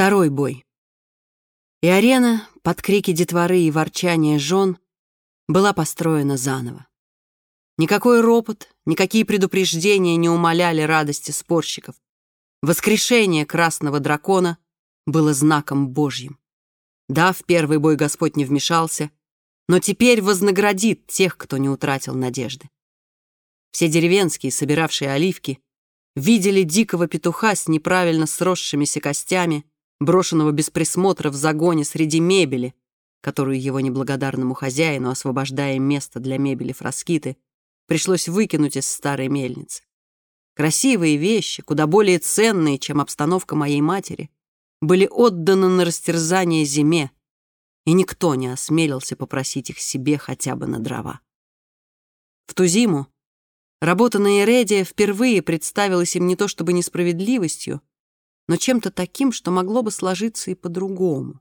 Второй бой. И арена под крики детворы и ворчание жен была построена заново. Никакой ропот, никакие предупреждения не умаляли радости спорщиков. Воскрешение красного дракона было знаком Божьим. Да, в первый бой Господь не вмешался, но теперь вознаградит тех, кто не утратил надежды. Все деревенские, собиравшие оливки, видели дикого петуха с неправильно сросшимися костями, брошенного без присмотра в загоне среди мебели, которую его неблагодарному хозяину, освобождая место для мебели фраскиты, пришлось выкинуть из старой мельницы. Красивые вещи, куда более ценные, чем обстановка моей матери, были отданы на растерзание зиме, и никто не осмелился попросить их себе хотя бы на дрова. В ту зиму работа на Эредия впервые представилась им не то чтобы несправедливостью, но чем-то таким, что могло бы сложиться и по-другому.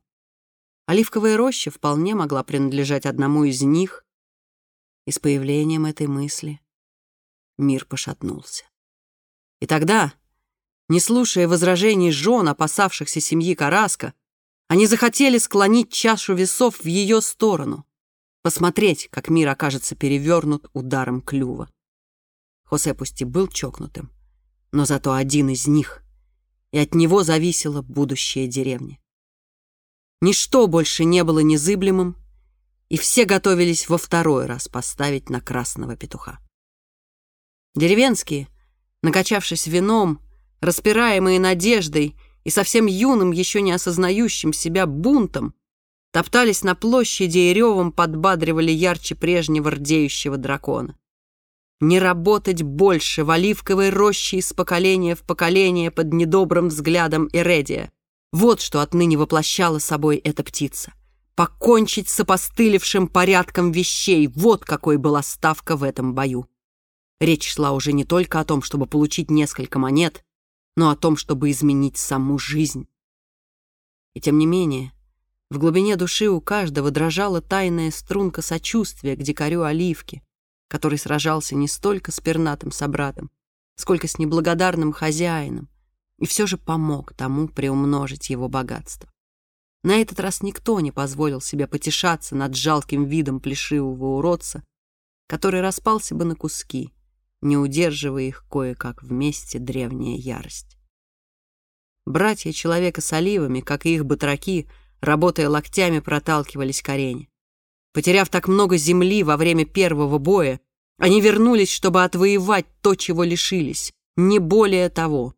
Оливковая роща вполне могла принадлежать одному из них, и с появлением этой мысли мир пошатнулся. И тогда, не слушая возражений жен, опасавшихся семьи Караска, они захотели склонить чашу весов в ее сторону, посмотреть, как мир окажется перевернут ударом клюва. Хосе пусть и был чокнутым, но зато один из них — и от него зависело будущее деревни. Ничто больше не было незыблемым, и все готовились во второй раз поставить на красного петуха. Деревенские, накачавшись вином, распираемые надеждой и совсем юным, еще не осознающим себя бунтом, топтались на площади и ревом подбадривали ярче прежнего рдеющего дракона. Не работать больше в оливковой роще из поколения в поколение под недобрым взглядом Эредия. Вот что отныне воплощала собой эта птица. Покончить с опостылевшим порядком вещей. Вот какой была ставка в этом бою. Речь шла уже не только о том, чтобы получить несколько монет, но о том, чтобы изменить саму жизнь. И тем не менее, в глубине души у каждого дрожала тайная струнка сочувствия к дикарю Оливки, который сражался не столько с пернатым собратом, сколько с неблагодарным хозяином, и все же помог тому приумножить его богатство. На этот раз никто не позволил себе потешаться над жалким видом плешивого уродца, который распался бы на куски, не удерживая их кое-как вместе древняя ярость. Братья человека с оливами, как и их батраки, работая локтями, проталкивались к арене. Потеряв так много земли во время первого боя, они вернулись, чтобы отвоевать то, чего лишились, не более того,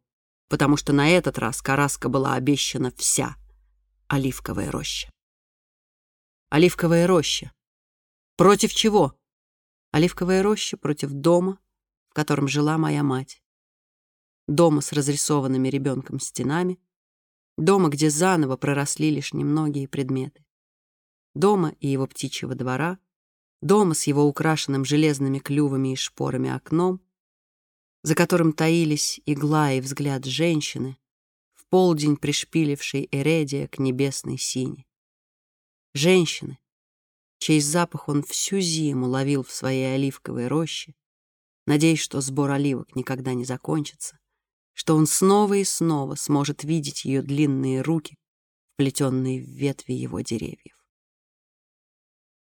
потому что на этот раз Караска была обещана вся оливковая роща. Оливковая роща. Против чего? Оливковая роща против дома, в котором жила моя мать. Дома с разрисованными ребенком стенами, дома, где заново проросли лишь немногие предметы дома и его птичьего двора, дома с его украшенным железными клювами и шпорами окном, за которым таились игла и взгляд женщины, в полдень пришпилившей Эредия к небесной сине. Женщины, чей запах он всю зиму ловил в своей оливковой роще, надеясь, что сбор оливок никогда не закончится, что он снова и снова сможет видеть ее длинные руки, вплетенные в ветви его деревьев.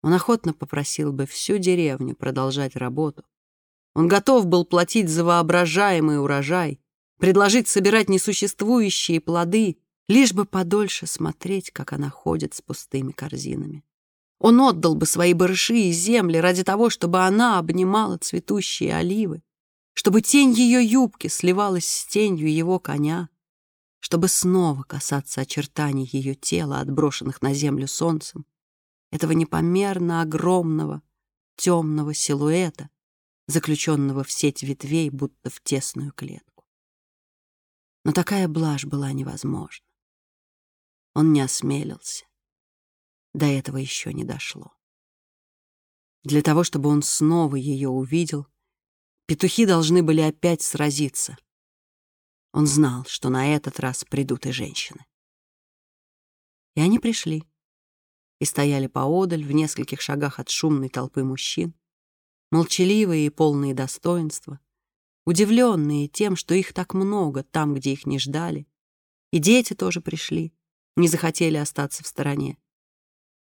Он охотно попросил бы всю деревню продолжать работу. Он готов был платить за воображаемый урожай, предложить собирать несуществующие плоды, лишь бы подольше смотреть, как она ходит с пустыми корзинами. Он отдал бы свои барыши и земли ради того, чтобы она обнимала цветущие оливы, чтобы тень ее юбки сливалась с тенью его коня, чтобы снова касаться очертаний ее тела, отброшенных на землю солнцем, этого непомерно огромного темного силуэта, заключенного в сеть ветвей, будто в тесную клетку. Но такая блажь была невозможна. Он не осмелился. До этого еще не дошло. Для того, чтобы он снова ее увидел, петухи должны были опять сразиться. Он знал, что на этот раз придут и женщины. И они пришли и стояли поодаль в нескольких шагах от шумной толпы мужчин, молчаливые и полные достоинства, удивленные тем, что их так много там, где их не ждали. И дети тоже пришли, не захотели остаться в стороне.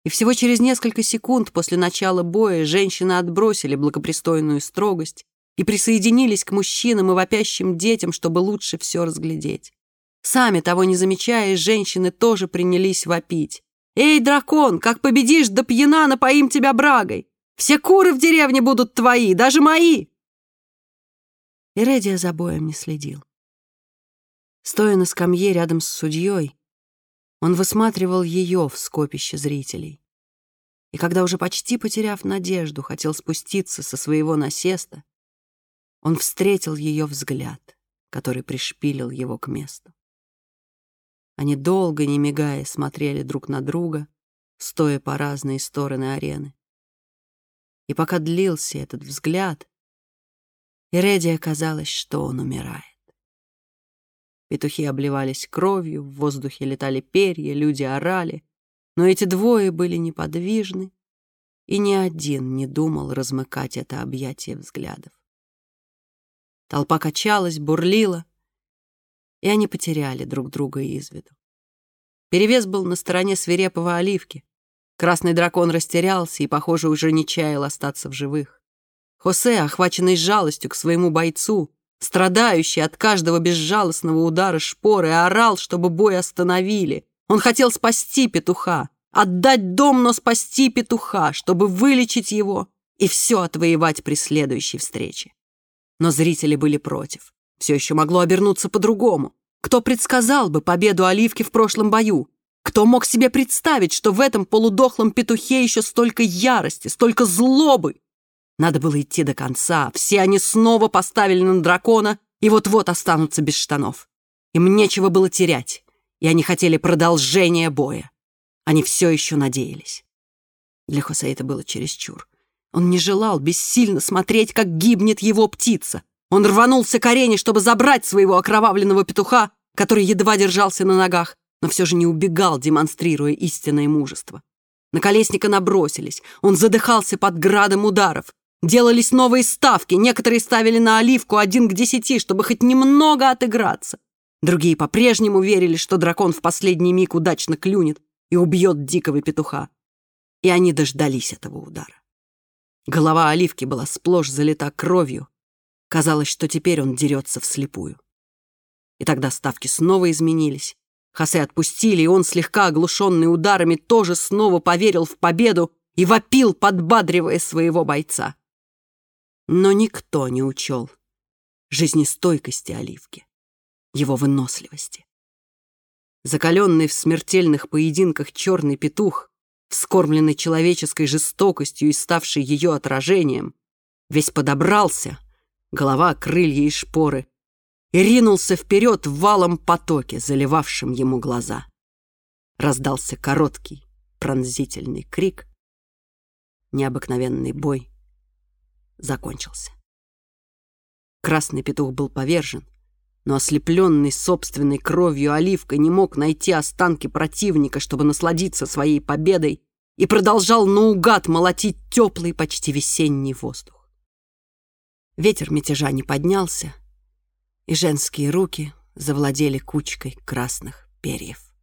И всего через несколько секунд после начала боя женщины отбросили благопристойную строгость и присоединились к мужчинам и вопящим детям, чтобы лучше все разглядеть. Сами, того не замечая, женщины тоже принялись вопить. «Эй, дракон, как победишь, да пьяна напоим тебя брагой! Все куры в деревне будут твои, даже мои!» И Редия за боем не следил. Стоя на скамье рядом с судьей, он высматривал ее в скопище зрителей. И когда уже почти потеряв надежду, хотел спуститься со своего насеста, он встретил ее взгляд, который пришпилил его к месту. Они долго, не мигая, смотрели друг на друга, стоя по разные стороны арены. И пока длился этот взгляд, Иреди оказалось, что он умирает. Петухи обливались кровью, в воздухе летали перья, люди орали, но эти двое были неподвижны, и ни один не думал размыкать это объятие взглядов. Толпа качалась, бурлила, и они потеряли друг друга из виду. Перевес был на стороне свирепого оливки. Красный дракон растерялся и, похоже, уже не чаял остаться в живых. Хосе, охваченный жалостью к своему бойцу, страдающий от каждого безжалостного удара шпоры, орал, чтобы бой остановили. Он хотел спасти петуха, отдать дом, но спасти петуха, чтобы вылечить его и все отвоевать при следующей встрече. Но зрители были против. Все еще могло обернуться по-другому. Кто предсказал бы победу Оливки в прошлом бою? Кто мог себе представить, что в этом полудохлом петухе еще столько ярости, столько злобы? Надо было идти до конца. Все они снова поставили на дракона и вот-вот останутся без штанов. Им нечего было терять, и они хотели продолжения боя. Они все еще надеялись. Для Хосе это было чересчур. Он не желал бессильно смотреть, как гибнет его птица. Он рванулся к арене, чтобы забрать своего окровавленного петуха, который едва держался на ногах, но все же не убегал, демонстрируя истинное мужество. На колесника набросились. Он задыхался под градом ударов. Делались новые ставки. Некоторые ставили на оливку один к десяти, чтобы хоть немного отыграться. Другие по-прежнему верили, что дракон в последний миг удачно клюнет и убьет дикого петуха. И они дождались этого удара. Голова оливки была сплошь залита кровью, Казалось, что теперь он дерется вслепую. И тогда ставки снова изменились. Хосе отпустили, и он, слегка оглушенный ударами, тоже снова поверил в победу и вопил, подбадривая своего бойца. Но никто не учел жизнестойкости оливки, его выносливости. Закаленный в смертельных поединках черный петух, вскормленный человеческой жестокостью и ставший ее отражением, весь подобрался — голова, крылья и шпоры, и ринулся вперед в валом потоке, заливавшем ему глаза. Раздался короткий, пронзительный крик. Необыкновенный бой закончился. Красный петух был повержен, но ослепленный собственной кровью оливка не мог найти останки противника, чтобы насладиться своей победой, и продолжал наугад молотить теплый, почти весенний воздух. Ветер мятежа не поднялся, и женские руки завладели кучкой красных перьев.